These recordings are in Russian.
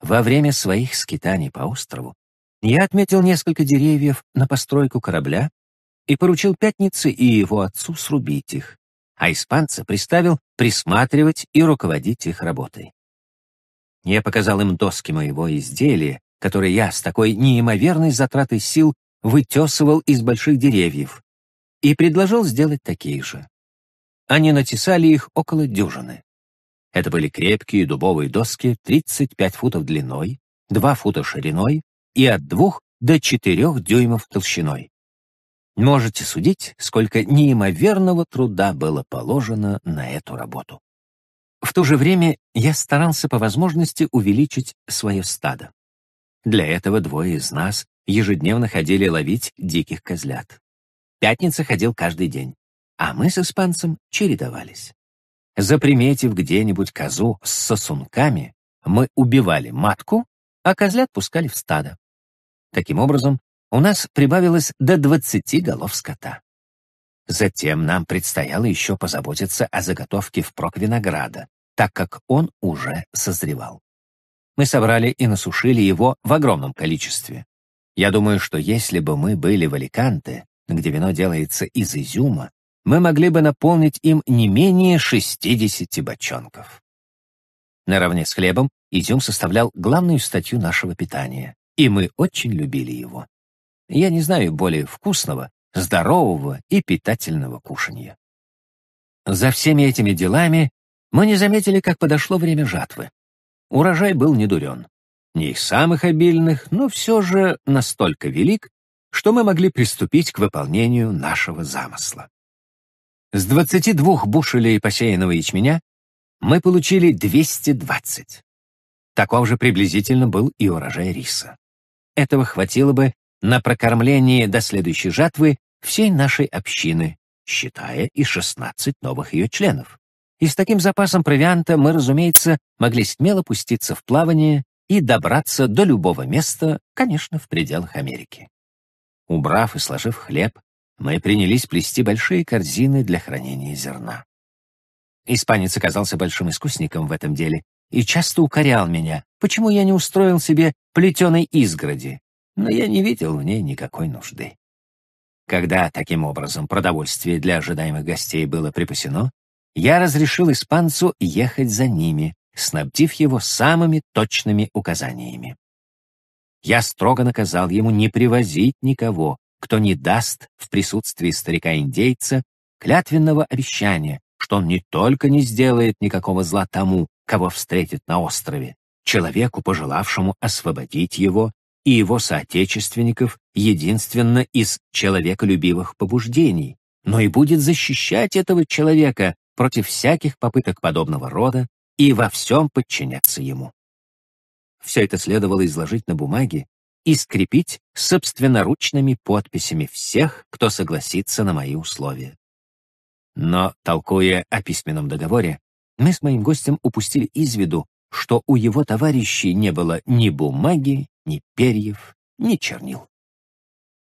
во время своих скитаний по острову я отметил несколько деревьев на постройку корабля и поручил Пятнице и его отцу срубить их, а испанца приставил присматривать и руководить их работой. Я показал им доски моего изделия, которые я с такой неимоверной затратой сил вытесывал из больших деревьев, и предложил сделать такие же. Они натесали их около дюжины. Это были крепкие дубовые доски 35 футов длиной, 2 фута шириной и от 2 до 4 дюймов толщиной. Можете судить, сколько неимоверного труда было положено на эту работу. В то же время я старался по возможности увеличить свое стадо. Для этого двое из нас ежедневно ходили ловить диких козлят. Пятница ходил каждый день, а мы с испанцем чередовались. Заприметив где-нибудь козу с сосунками, мы убивали матку, а козлят пускали в стадо. Таким образом, у нас прибавилось до 20 голов скота. Затем нам предстояло еще позаботиться о заготовке впрок винограда, так как он уже созревал. Мы собрали и насушили его в огромном количестве. Я думаю, что если бы мы были в Аликанте, где вино делается из изюма, мы могли бы наполнить им не менее 60 бочонков. Наравне с хлебом изюм составлял главную статью нашего питания, и мы очень любили его. Я не знаю более вкусного, здорового и питательного кушанья. За всеми этими делами мы не заметили, как подошло время жатвы. Урожай был недурен. Не из самых обильных, но все же настолько велик, что мы могли приступить к выполнению нашего замысла. С 22 бушелей посеянного ячменя мы получили 220. Таков же приблизительно был и урожай риса. Этого хватило бы на прокормление до следующей жатвы всей нашей общины, считая и 16 новых ее членов. И с таким запасом провианта мы, разумеется, могли смело пуститься в плавание и добраться до любого места, конечно, в пределах Америки. Убрав и сложив хлеб, мы принялись плести большие корзины для хранения зерна. Испанец оказался большим искусником в этом деле и часто укорял меня, почему я не устроил себе плетеной изгороди, но я не видел в ней никакой нужды. Когда таким образом продовольствие для ожидаемых гостей было припасено, я разрешил испанцу ехать за ними, снабдив его самыми точными указаниями. Я строго наказал ему не привозить никого, кто не даст в присутствии старика-индейца клятвенного обещания, что он не только не сделает никакого зла тому, кого встретит на острове, человеку, пожелавшему освободить его и его соотечественников единственно из человеколюбивых побуждений, но и будет защищать этого человека против всяких попыток подобного рода и во всем подчиняться ему. Все это следовало изложить на бумаге и скрепить собственноручными подписями всех, кто согласится на мои условия. Но, толкуя о письменном договоре, мы с моим гостем упустили из виду, что у его товарищей не было ни бумаги, ни перьев, ни чернил.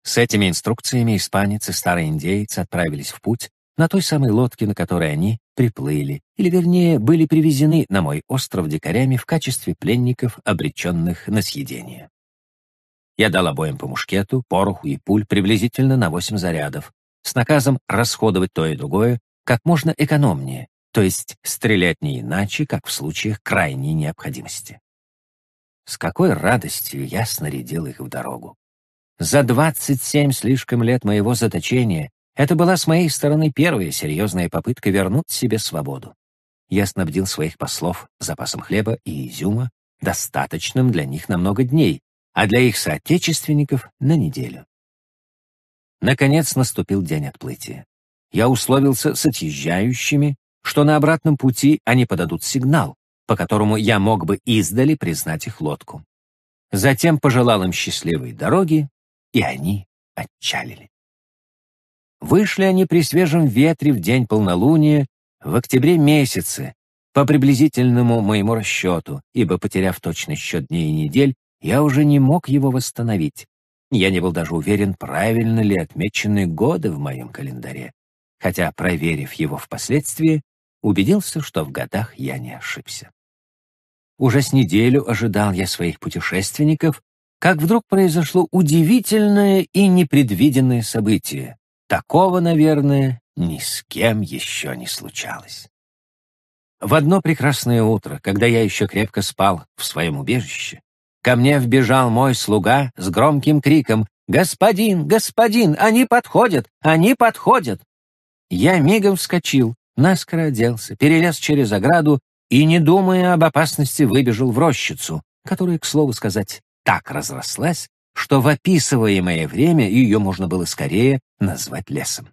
С этими инструкциями испанец и старый индейец отправились в путь, на той самой лодке, на которой они приплыли, или, вернее, были привезены на мой остров дикарями в качестве пленников, обреченных на съедение. Я дал обоим по мушкету, пороху и пуль приблизительно на восемь зарядов, с наказом расходовать то и другое как можно экономнее, то есть стрелять не иначе, как в случаях крайней необходимости. С какой радостью я снарядил их в дорогу. За двадцать семь слишком лет моего заточения это была с моей стороны первая серьезная попытка вернуть себе свободу. Я снабдил своих послов запасом хлеба и изюма, достаточным для них на много дней, а для их соотечественников — на неделю. Наконец наступил день отплытия. Я условился с отъезжающими, что на обратном пути они подадут сигнал, по которому я мог бы издали признать их лодку. Затем пожелал им счастливой дороги, и они отчалили. Вышли они при свежем ветре в день полнолуния в октябре месяце, по приблизительному моему расчету, ибо, потеряв точный счет дней и недель, я уже не мог его восстановить. Я не был даже уверен, правильно ли отмечены годы в моем календаре, хотя, проверив его впоследствии, убедился, что в годах я не ошибся. уже с неделю ожидал я своих путешественников, как вдруг произошло удивительное и непредвиденное событие. Такого, наверное, ни с кем еще не случалось. В одно прекрасное утро, когда я еще крепко спал в своем убежище, ко мне вбежал мой слуга с громким криком «Господин, господин, они подходят, они подходят!» Я мигом вскочил, наскоро оделся, перелез через ограду и, не думая об опасности, выбежал в рощицу, которая, к слову сказать, так разрослась, что в описываемое время ее можно было скорее назвать лесом.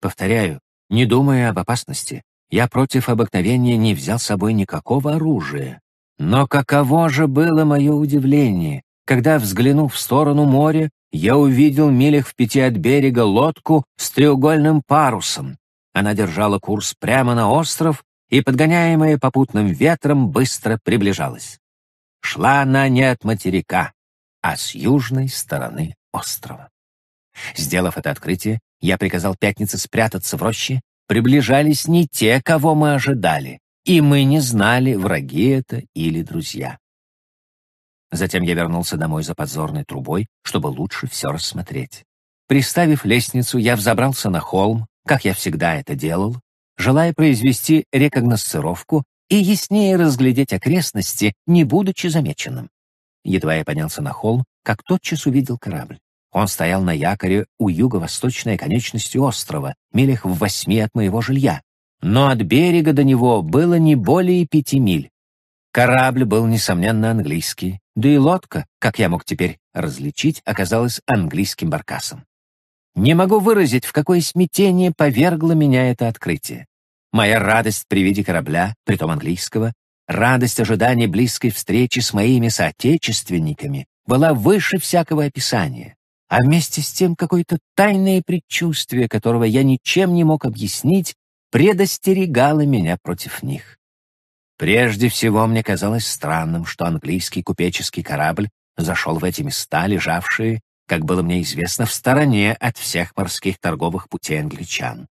Повторяю, не думая об опасности, я против обыкновения не взял с собой никакого оружия. Но каково же было мое удивление, когда, взглянув в сторону моря, я увидел милях в пяти от берега лодку с треугольным парусом. Она держала курс прямо на остров и, подгоняемая попутным ветром, быстро приближалась. Шла она не от материка, а с южной стороны острова. Сделав это открытие, я приказал Пятнице спрятаться в роще. Приближались не те, кого мы ожидали, и мы не знали, враги это или друзья. Затем я вернулся домой за подзорной трубой, чтобы лучше все рассмотреть. Приставив лестницу, я взобрался на холм, как я всегда это делал, желая произвести рекогносцировку и яснее разглядеть окрестности, не будучи замеченным. Едва я поднялся на холм, как тотчас увидел корабль. Он стоял на якоре у юго-восточной конечности острова, милях в восьми от моего жилья. Но от берега до него было не более пяти миль. Корабль был, несомненно, английский, да и лодка, как я мог теперь различить, оказалась английским баркасом. Не могу выразить, в какое смятение повергло меня это открытие. Моя радость при виде корабля, притом английского, радость ожидания близкой встречи с моими соотечественниками была выше всякого описания, а вместе с тем какое-то тайное предчувствие, которого я ничем не мог объяснить, предостерегало меня против них. Прежде всего, мне казалось странным, что английский купеческий корабль зашел в эти места, лежавшие, как было мне известно, в стороне от всех морских торговых путей англичан.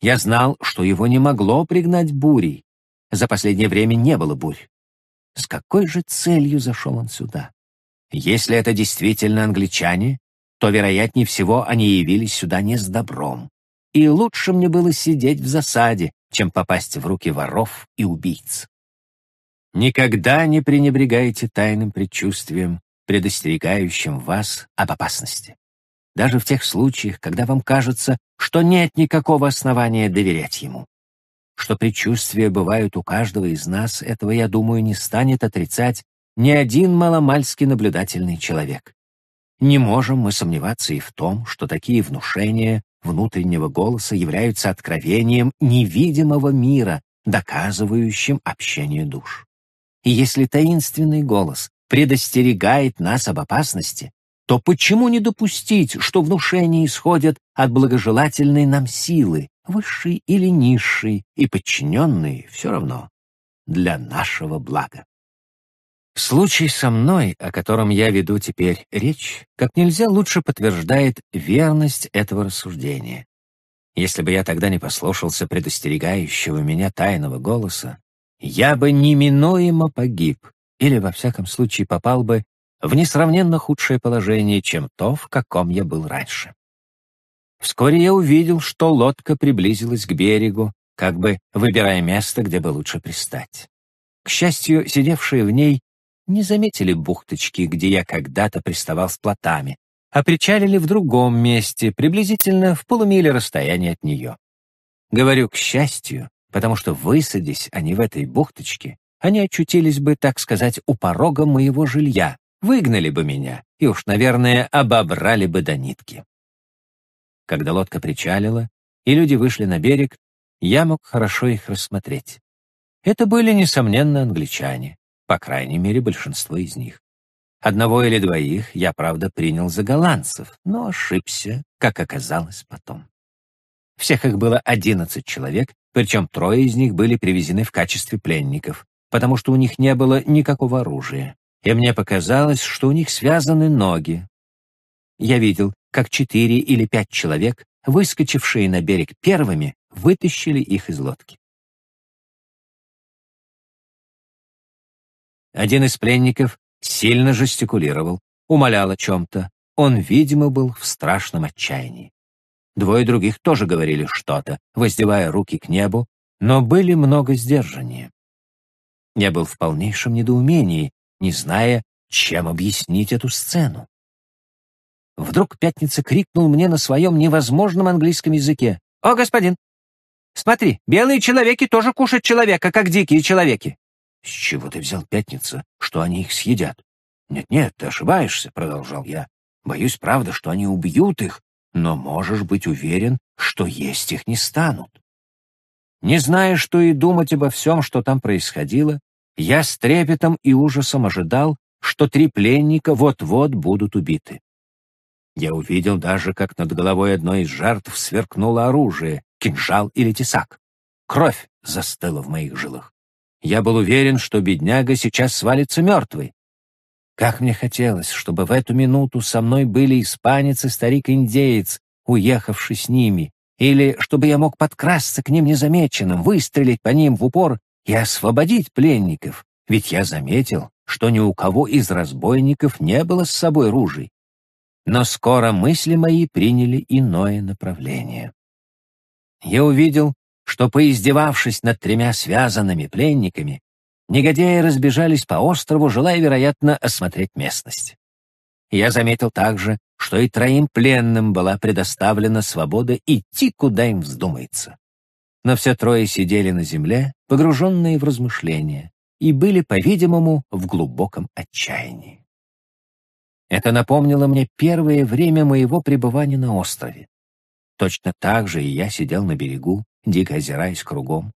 Я знал, что его не могло пригнать бурей. За последнее время не было бурь. С какой же целью зашел он сюда? Если это действительно англичане, то, вероятнее всего, они явились сюда не с добром. И лучше мне было сидеть в засаде, чем попасть в руки воров и убийц. Никогда не пренебрегайте тайным предчувствием, предостерегающим вас об опасности. Даже в тех случаях, когда вам кажется, что нет никакого основания доверять ему. Что предчувствия бывают у каждого из нас, этого, я думаю, не станет отрицать ни один маломальски наблюдательный человек. Не можем мы сомневаться и в том, что такие внушения внутреннего голоса являются откровением невидимого мира, доказывающим общение душ. И если таинственный голос предостерегает нас об опасности, то почему не допустить, что внушения исходят от благожелательной нам силы, высшей или низшей, и подчиненной все равно для нашего блага? Случай со мной, о котором я веду теперь речь, как нельзя лучше подтверждает верность этого рассуждения. Если бы я тогда не послушался предостерегающего меня тайного голоса, я бы неминуемо погиб, или, во всяком случае, попал бы в несравненно худшее положение, чем то, в каком я был раньше. Вскоре я увидел, что лодка приблизилась к берегу, как бы выбирая место, где бы лучше пристать. К счастью, сидевшие в ней не заметили бухточки, где я когда-то приставал с плотами, а причалили в другом месте, приблизительно в полумиле расстояния от нее. Говорю «к счастью», потому что, высадясь они в этой бухточке, они очутились бы, так сказать, у порога моего жилья, выгнали бы меня и уж, наверное, обобрали бы до нитки. Когда лодка причалила, и люди вышли на берег, я мог хорошо их рассмотреть. Это были, несомненно, англичане, по крайней мере, большинство из них. Одного или двоих я, правда, принял за голландцев, но ошибся, как оказалось потом. Всех их было одиннадцать человек, причем трое из них были привезены в качестве пленников, потому что у них не было никакого оружия, и мне показалось, что у них связаны ноги. Я видел, как четыре или пять человек, выскочившие на берег первыми, вытащили их из лодки. Один из пленников сильно жестикулировал, умолял о чем-то. Он, видимо, был в страшном отчаянии. Двое других тоже говорили что-то, воздевая руки к небу, но были много сдержаннее. Я был в полнейшем недоумении, не зная, чем объяснить эту сцену. Вдруг Пятница крикнул мне на своем невозможном английском языке. «О, господин! Смотри, белые человеки тоже кушают человека, как дикие человеки!» «С чего ты взял Пятница, что они их съедят?» «Нет-нет, ты ошибаешься», — продолжал я. «Боюсь, правда, что они убьют их, но можешь быть уверен, что есть их не станут». Не зная, что и думать обо всем, что там происходило, я с трепетом и ужасом ожидал, что три пленника вот-вот будут убиты. Я увидел даже, как над головой одной из жертв сверкнуло оружие, кинжал или тесак. Кровь застыла в моих жилах. Я был уверен, что бедняга сейчас свалится мертвый. Как мне хотелось, чтобы в эту минуту со мной были испанец и старик-индеец, уехавший с ними, или чтобы я мог подкрасться к ним незамеченным, выстрелить по ним в упор и освободить пленников, ведь я заметил, что ни у кого из разбойников не было с собой ружей. Но скоро мысли мои приняли иное направление. Я увидел, что, поиздевавшись над тремя связанными пленниками, негодяи разбежались по острову, желая, вероятно, осмотреть местность. Я заметил также, что и троим пленным была предоставлена свобода идти, куда им вздумается. Но все трое сидели на земле, погруженные в размышления, и были, по-видимому, в глубоком отчаянии. Это напомнило мне первое время моего пребывания на острове. Точно так же и я сидел на берегу, дико озираясь кругом.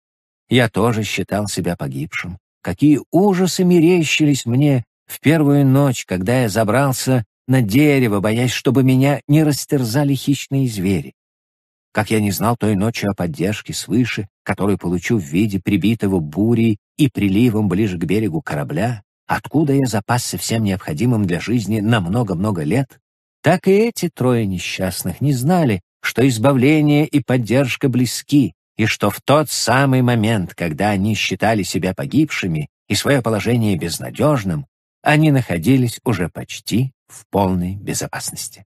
Я тоже считал себя погибшим. Какие ужасы мерещились мне в первую ночь, когда я забрался на дерево, боясь, чтобы меня не растерзали хищные звери. Как я не знал той ночью о поддержке свыше, которую получу в виде прибитого бурей и приливом ближе к берегу корабля, откуда я запасся всем необходимым для жизни на много-много лет, так и эти трое несчастных не знали, что избавление и поддержка близки, и что в тот самый момент, когда они считали себя погибшими и свое положение безнадежным, они находились уже почти в полной безопасности.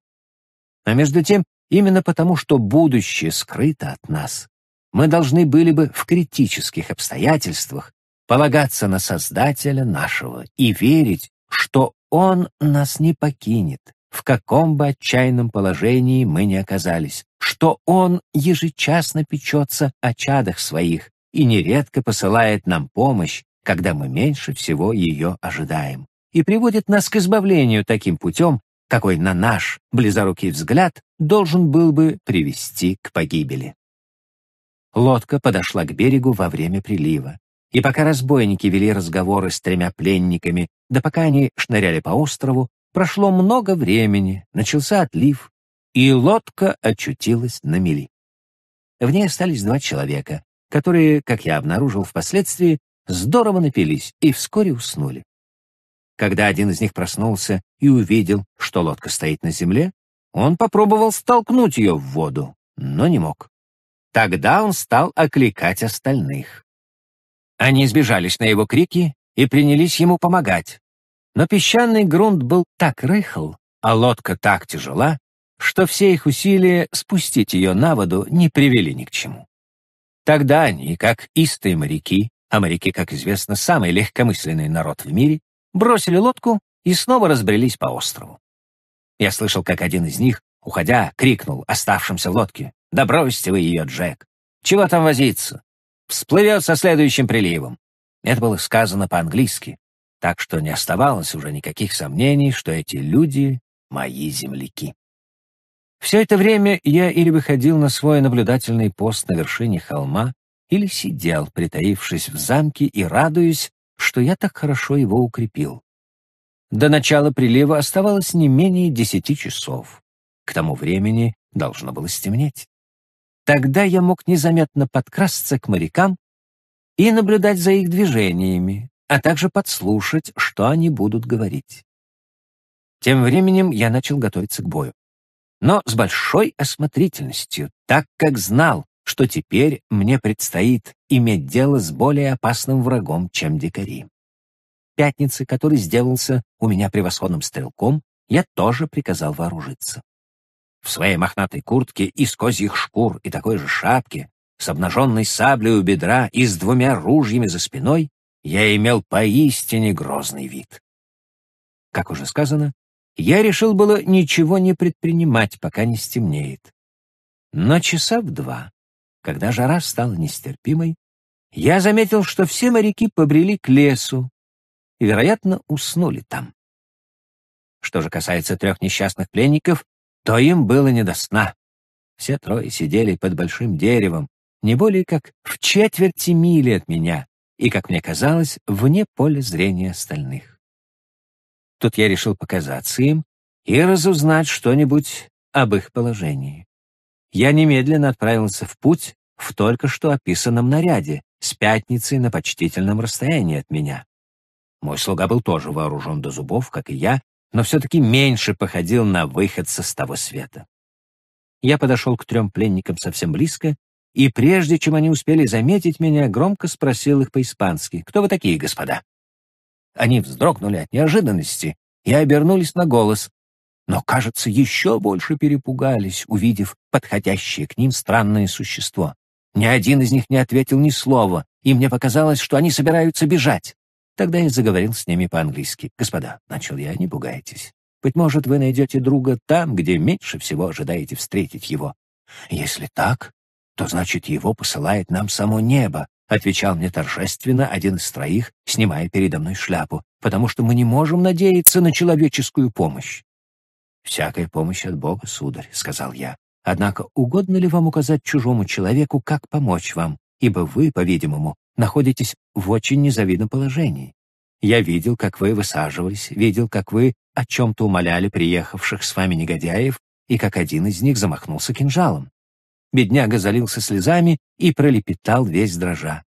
А между тем, именно потому, что будущее скрыто от нас, мы должны были бы в критических обстоятельствах полагаться на Создателя нашего и верить, что Он нас не покинет, в каком бы отчаянном положении мы ни оказались, что Он ежечасно печется о чадах своих и нередко посылает нам помощь, когда мы меньше всего ее ожидаем и приводит нас к избавлению таким путем, какой на наш близорукий взгляд должен был бы привести к погибели. Лодка подошла к берегу во время прилива, и пока разбойники вели разговоры с тремя пленниками, да пока они шныряли по острову, прошло много времени, начался отлив, и лодка очутилась на мели. В ней остались два человека, которые, как я обнаружил впоследствии, здорово напились и вскоре уснули. Когда один из них проснулся и увидел, что лодка стоит на земле, он попробовал столкнуть ее в воду, но не мог. Тогда он стал окликать остальных. Они сбежались на его крики и принялись ему помогать. Но песчаный грунт был так рыхл, а лодка так тяжела, что все их усилия спустить ее на воду не привели ни к чему. Тогда они, как истые моряки, а моряки, как известно, самый легкомысленный народ в мире, бросили лодку и снова разбрелись по острову. Я слышал, как один из них, уходя, крикнул оставшимся в лодке, «Да бросьте вы ее, Джек! Чего там возиться? Всплывет со следующим приливом!» Это было сказано по-английски, так что не оставалось уже никаких сомнений, что эти люди — мои земляки. Все это время я или выходил на свой наблюдательный пост на вершине холма, или сидел, притаившись в замке и радуясь, что я так хорошо его укрепил. До начала прилива оставалось не менее десяти часов. К тому времени должно было стемнеть. Тогда я мог незаметно подкрасться к морякам и наблюдать за их движениями, а также подслушать, что они будут говорить. Тем временем я начал готовиться к бою. Но с большой осмотрительностью, так как знал, что теперь мне предстоит иметь дело с более опасным врагом, чем дикари. Пятницы, который сделался у меня превосходным стрелком, я тоже приказал вооружиться. В своей мохнатой куртке из козьих шкур и такой же шапке, с обнаженной саблей у бедра и с двумя ружьями за спиной, я имел поистине грозный вид. Как уже сказано, я решил было ничего не предпринимать, пока не стемнеет. Но часа в два, когда жара стала нестерпимой, я заметил, что все моряки побрели к лесу и, вероятно, уснули там. Что же касается трех несчастных пленников, то им было не до сна. Все трое сидели под большим деревом, не более как в четверти мили от меня, и, как мне казалось, вне поля зрения остальных. Тут я решил показаться им и разузнать что-нибудь об их положении. Я немедленно отправился в путь в только что описанном наряде, с пятницей на почтительном расстоянии от меня. Мой слуга был тоже вооружен до зубов, как и я, но все-таки меньше походил на выходца с того света. Я подошел к трем пленникам совсем близко, и прежде чем они успели заметить меня, громко спросил их по-испански, «Кто вы такие, господа?» Они вздрогнули от неожиданности и обернулись на голос, но, кажется, еще больше перепугались, увидев подходящее к ним странное существо. Ни один из них не ответил ни слова, и мне показалось, что они собираются бежать. Тогда я заговорил с ними по-английски. «Господа», — начал я, — «не пугайтесь. Быть может, вы найдете друга там, где меньше всего ожидаете встретить его. Если так, то значит, его посылает нам само небо, — отвечал мне торжественно один из троих, снимая передо мной шляпу, потому что мы не можем надеяться на человеческую помощь. «Всякая помощь от Бога, сударь», — сказал я. Однако угодно ли вам указать чужому человеку, как помочь вам, ибо вы, по-видимому, находитесь в очень незавидном положении. Я видел, как вы высаживались, видел, как вы о чем-то умоляли приехавших с вами негодяев, и как один из них замахнулся кинжалом. Бедняга залился слезами и пролепетал весь дрожа.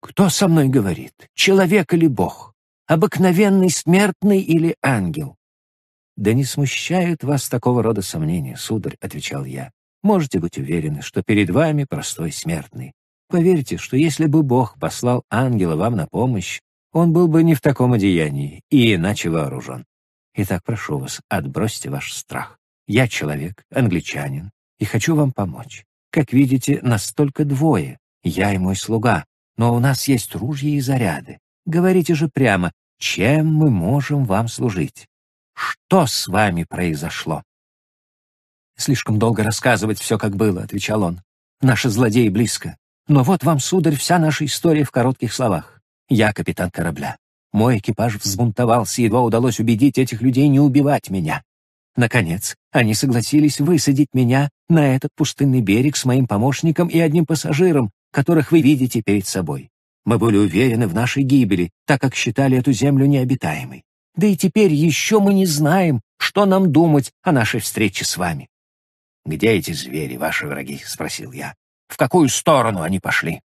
«Кто со мной говорит? Человек или Бог? Обыкновенный смертный или ангел? «Да не смущают вас такого рода сомнения, сударь», — отвечал я. «Можете быть уверены, что перед вами простой смертный. Поверьте, что если бы Бог послал ангела вам на помощь, он был бы не в таком одеянии и иначе вооружен. Итак, прошу вас, отбросьте ваш страх. Я человек, англичанин, и хочу вам помочь. Как видите, нас только двое, я и мой слуга, но у нас есть ружья и заряды. Говорите же прямо, чем мы можем вам служить? Что с вами произошло?» «Слишком долго рассказывать все, как было», — отвечал он. «Наши злодеи близко. Но вот вам, сударь, вся наша история в коротких словах. Я капитан корабля. Мой экипаж взбунтовался, едва удалось убедить этих людей не убивать меня. Наконец, они согласились высадить меня на этот пустынный берег с моим помощником и одним пассажиром, которых вы видите перед собой. Мы были уверены в нашей гибели, так как считали эту землю необитаемой. Да и теперь еще мы не знаем, что нам думать о нашей встрече с вами. «Где эти звери, ваши враги?» — спросил я. «В какую сторону они пошли?»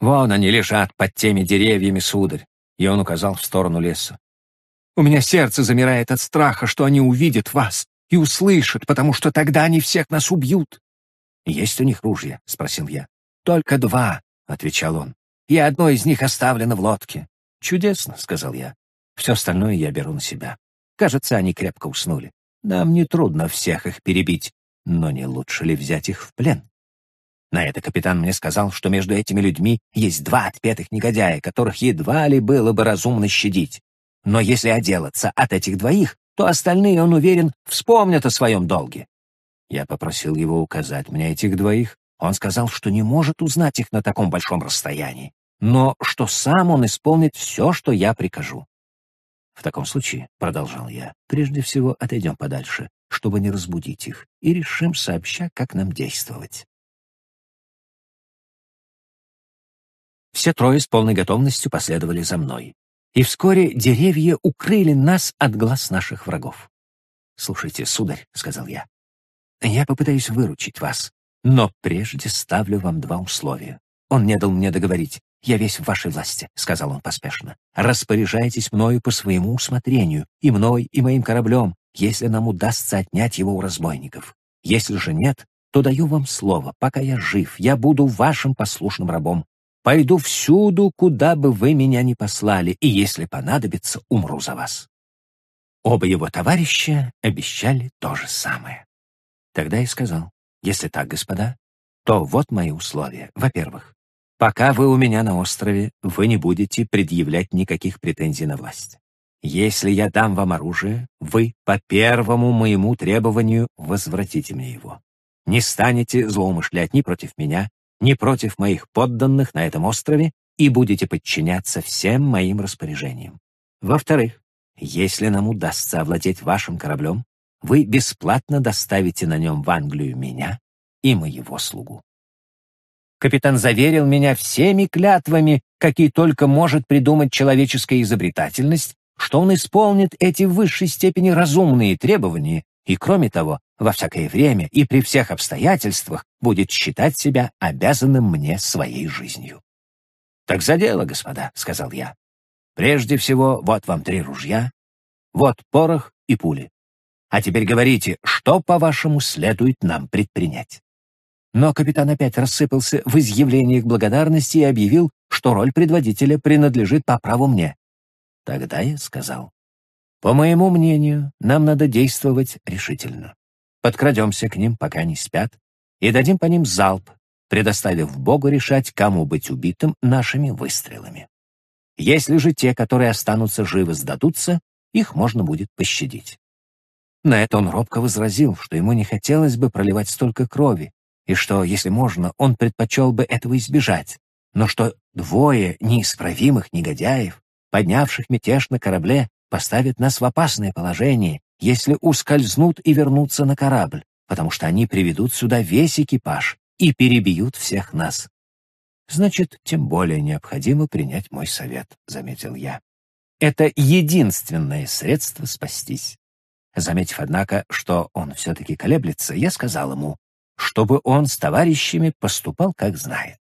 «Вон они лежат под теми деревьями, сударь», — и он указал в сторону леса. «У меня сердце замирает от страха, что они увидят вас и услышат, потому что тогда они всех нас убьют». «Есть у них ружья?» — спросил я. «Только два», — отвечал он, — «и одно из них оставлено в лодке». «Чудесно», — сказал я. Все остальное я беру на себя. Кажется, они крепко уснули. Нам нетрудно всех их перебить, но не лучше ли взять их в плен? На это капитан мне сказал, что между этими людьми есть два отпетых негодяя, которых едва ли было бы разумно щадить. Но если отделаться от этих двоих, то остальные, он уверен, вспомнят о своем долге. Я попросил его указать мне этих двоих. Он сказал, что не может узнать их на таком большом расстоянии, но что сам он исполнит все, что я прикажу. В таком случае, — продолжал я, — прежде всего отойдем подальше, чтобы не разбудить их, и решим сообща, как нам действовать. Все трое с полной готовностью последовали за мной. И вскоре деревья укрыли нас от глаз наших врагов. «Слушайте, сударь», — сказал я, — «я попытаюсь выручить вас, но прежде ставлю вам два условия». Он не дал мне договорить. «Я весь в вашей власти», — сказал он поспешно. «Распоряжайтесь мною по своему усмотрению, и мной, и моим кораблем, если нам удастся отнять его у разбойников. Если же нет, то даю вам слово, пока я жив, я буду вашим послушным рабом. Пойду всюду, куда бы вы меня ни послали, и, если понадобится, умру за вас». Оба его товарища обещали то же самое. Тогда я сказал, если так, господа, то вот мои условия. Во-первых, пока вы у меня на острове, вы не будете предъявлять никаких претензий на власть. Если я дам вам оружие, вы по первому моему требованию возвратите мне его. Не станете злоумышлять ни против меня, ни против моих подданных на этом острове и будете подчиняться всем моим распоряжениям. Во-вторых, если нам удастся овладеть вашим кораблем, вы бесплатно доставите на нем в Англию меня и моего слугу. Капитан заверил меня всеми клятвами, какие только может придумать человеческая изобретательность, что он исполнит эти в высшей степени разумные требования и, кроме того, во всякое время и при всех обстоятельствах будет считать себя обязанным мне своей жизнью. «Так за дело, господа», — сказал я. «Прежде всего, вот вам три ружья, вот порох и пули. А теперь говорите, что, по-вашему, следует нам предпринять?» Но капитан опять рассыпался в изъявлениях благодарности и объявил, что роль предводителя принадлежит по праву мне. Тогда я сказал, «По моему мнению, нам надо действовать решительно. Подкрадемся к ним, пока они спят, и дадим по ним залп, предоставив Богу решать, кому быть убитым нашими выстрелами. Если же те, которые останутся живы, сдадутся, их можно будет пощадить. На это он робко возразил, что ему не хотелось бы проливать столько крови, и что, если можно, он предпочел бы этого избежать, но что двое неисправимых негодяев, поднявших мятеж на корабле, поставят нас в опасное положение, если ускользнут и вернутся на корабль, потому что они приведут сюда весь экипаж и перебьют всех нас. Значит, тем более необходимо принять мой совет, — заметил я. Это единственное средство спастись. Заметив, однако, что он все-таки колеблется, я сказал ему, чтобы он с товарищами поступал, как знает.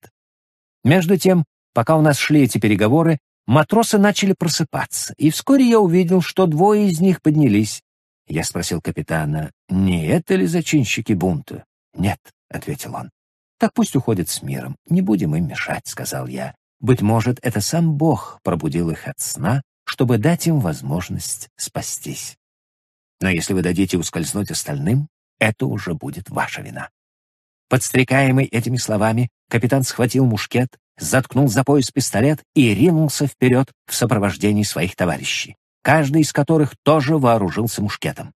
Между тем, пока у нас шли эти переговоры, матросы начали просыпаться, и вскоре я увидел, что двое из них поднялись. Я спросил капитана, не это ли зачинщики бунта? «Нет», — ответил он. «Так пусть уходят с миром, не будем им мешать», — сказал я. «Быть может, это сам Бог пробудил их от сна, чтобы дать им возможность спастись». Но если вы дадите ускользнуть остальным, это уже будет ваша вина. Подстрекаемый этими словами, капитан схватил мушкет, заткнул за пояс пистолет и ринулся вперед в сопровождении своих товарищей, каждый из которых тоже вооружился мушкетом.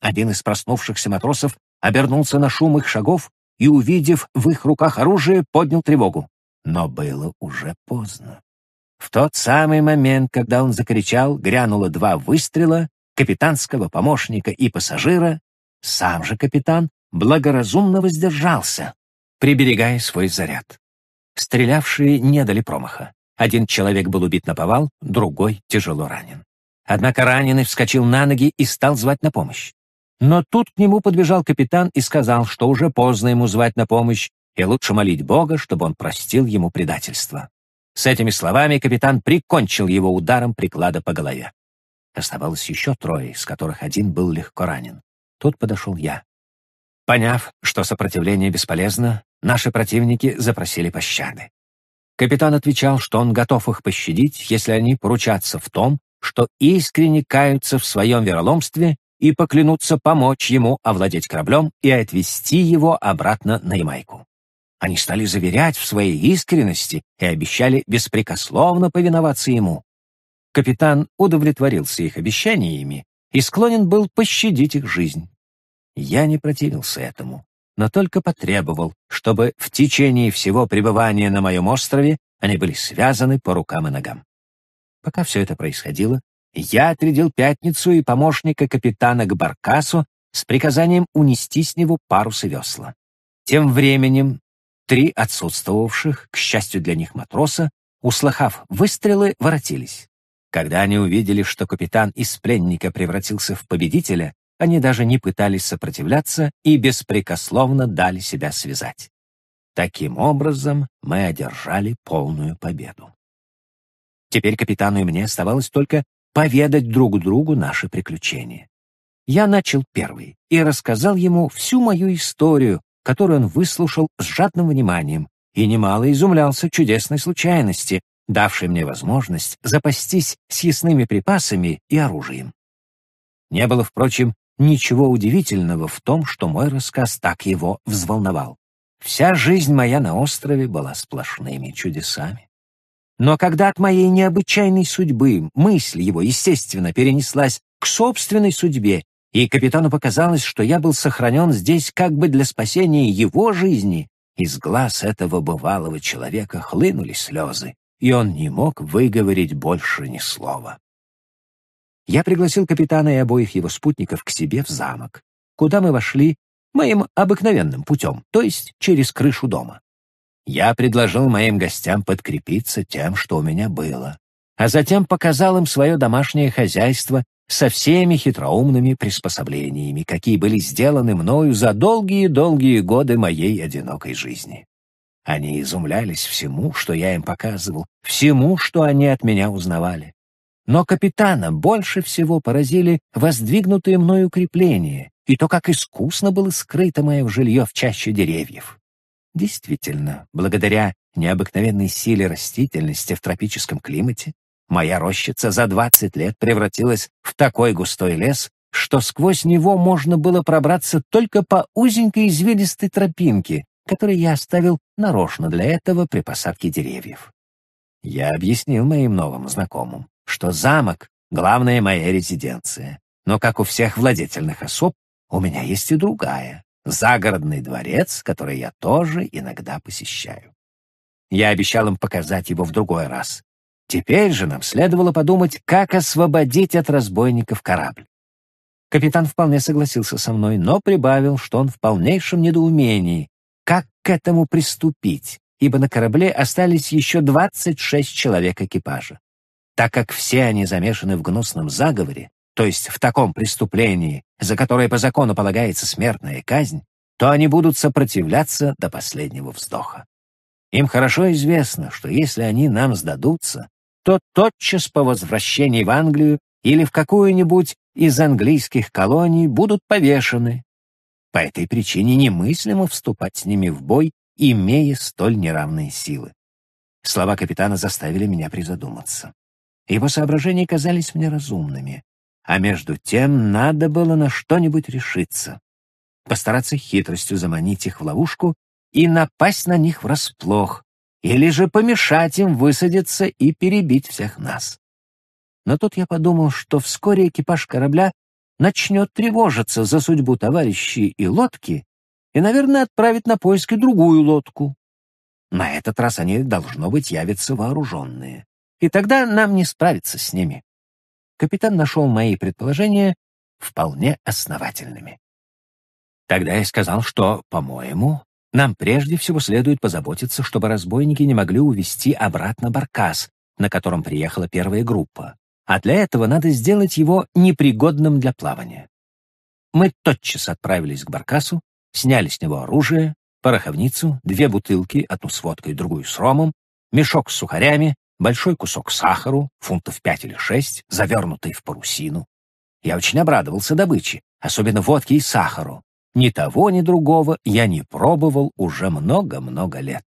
Один из проснувшихся матросов обернулся на шум их шагов и, увидев в их руках оружие, поднял тревогу. Но было уже поздно. В тот самый момент, когда он закричал, грянуло два выстрела, капитанского помощника и пассажира, сам же капитан благоразумно воздержался, приберегая свой заряд. Стрелявшие не дали промаха. Один человек был убит на повал, другой тяжело ранен. Однако раненый вскочил на ноги и стал звать на помощь. Но тут к нему подбежал капитан и сказал, что уже поздно ему звать на помощь, и лучше молить Бога, чтобы он простил ему предательство. С этими словами капитан прикончил его ударом приклада по голове. Оставалось еще трое, из которых один был легко ранен. Тут подошел я. Поняв, что сопротивление бесполезно, наши противники запросили пощады. Капитан отвечал, что он готов их пощадить, если они поручатся в том, что искренне каются в своем вероломстве и поклянутся помочь ему овладеть кораблем и отвезти его обратно на Ямайку. Они стали заверять в своей искренности и обещали беспрекословно повиноваться ему. Капитан удовлетворился их обещаниями и склонен был пощадить их жизнь. Я не противился этому, но только потребовал, чтобы в течение всего пребывания на моем острове они были связаны по рукам и ногам. Пока все это происходило, я отрядил Пятницу и помощника капитана к Баркасу с приказанием унести с него парус и весла. Тем временем три отсутствовавших, к счастью для них матроса, услыхав выстрелы, воротились. Когда они увидели, что капитан из пленника превратился в победителя, они даже не пытались сопротивляться и беспрекословно дали себя связать. Таким образом, мы одержали полную победу. Теперь капитану и мне оставалось только поведать друг другу наши приключения. Я начал первый и рассказал ему всю мою историю, которую он выслушал с жадным вниманием, и немало изумлялся чудесной случайности, давшей мне возможность запастись съестными припасами и оружием. Не было, впрочем, ничего удивительного в том, что мой рассказ так его взволновал. Вся жизнь моя на острове была сплошными чудесами. Но когда от моей необычайной судьбы мысль его, естественно, перенеслась к собственной судьбе, и капитану показалось, что я был сохранен здесь как бы для спасения его жизни, из глаз этого бывалого человека хлынули слезы, и он не мог выговорить больше ни слова. Я пригласил капитана и обоих его спутников к себе в замок, куда мы вошли моим обыкновенным путем, то есть через крышу дома. Я предложил моим гостям подкрепиться тем, что у меня было, а затем показал им свое домашнее хозяйство со всеми хитроумными приспособлениями, какие были сделаны мною за долгие-долгие годы моей одинокой жизни. Они изумлялись всему, что я им показывал, всему, что они от меня узнавали. Но капитана больше всего поразили воздвигнутые мною укрепления и то, как искусно было скрыто мое жилье в чаще деревьев. Действительно, благодаря необыкновенной силе растительности в тропическом климате, моя рощица за 20 лет превратилась в такой густой лес, что сквозь него можно было пробраться только по узенькой извилистой тропинке, которую я оставил нарочно для этого при посадке деревьев. Я объяснил моим новым знакомым, что замок — главная моя резиденция. Но, как у всех владетельных особ, у меня есть и другая — загородный дворец, который я тоже иногда посещаю. Я обещал им показать его в другой раз. Теперь же нам следовало подумать, как освободить от разбойников корабль. Капитан вполне согласился со мной, но прибавил, что он в полнейшем недоумении, как к этому приступить, ибо на корабле остались еще 26 человек экипажа. Так как все они замешаны в гнусном заговоре, то есть в таком преступлении, за которое по закону полагается смертная казнь, то они будут сопротивляться до последнего вздоха. Им хорошо известно, что если они нам сдадутся, то тотчас по возвращении в Англию или в какую-нибудь из английских колоний будут повешены. По этой причине немыслимо вступать с ними в бой, имея столь неравные силы. Слова капитана заставили меня призадуматься. Его соображения казались мне разумными, а между тем надо было на что-нибудь решиться, постараться хитростью заманить их в ловушку и напасть на них врасплох, или же помешать им высадиться и перебить всех нас. Но тут я подумал, что вскоре экипаж корабля начнет тревожиться за судьбу товарищей и лодки и, наверное, отправит на поиски другую лодку. На этот раз они, должно быть, явятся вооруженные и тогда нам не справиться с ними. Капитан нашел мои предположения вполне основательными. Тогда я сказал, что, по-моему, нам прежде всего следует позаботиться, чтобы разбойники не могли увести обратно баркас, на котором приехала первая группа, а для этого надо сделать его непригодным для плавания. Мы тотчас отправились к баркасу, сняли с него оружие, пороховницу, две бутылки, одну с водкой, другую с ромом, мешок с сухарями, большой кусок сахару, фунтов пять или шесть, завернутый в парусину. Я очень обрадовался добыче, особенно водке и сахару. Ни того, ни другого я не пробовал уже много-много лет.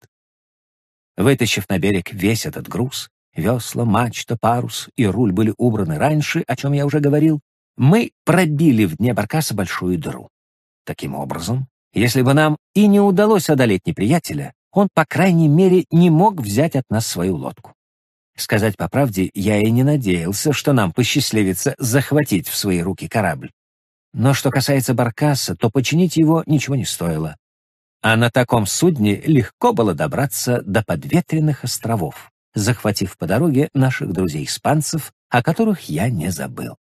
Вытащив на берег весь этот груз, весла, мачта, парус и руль были убраны раньше, о чем я уже говорил, мы пробили в дне баркаса большую дыру. Таким образом, если бы нам и не удалось одолеть неприятеля, он, по крайней мере, не мог взять от нас свою лодку. Сказать по правде, я и не надеялся, что нам посчастливится захватить в свои руки корабль. Но что касается Баркаса, то починить его ничего не стоило. А на таком судне легко было добраться до подветренных островов, захватив по дороге наших друзей-испанцев, о которых я не забыл.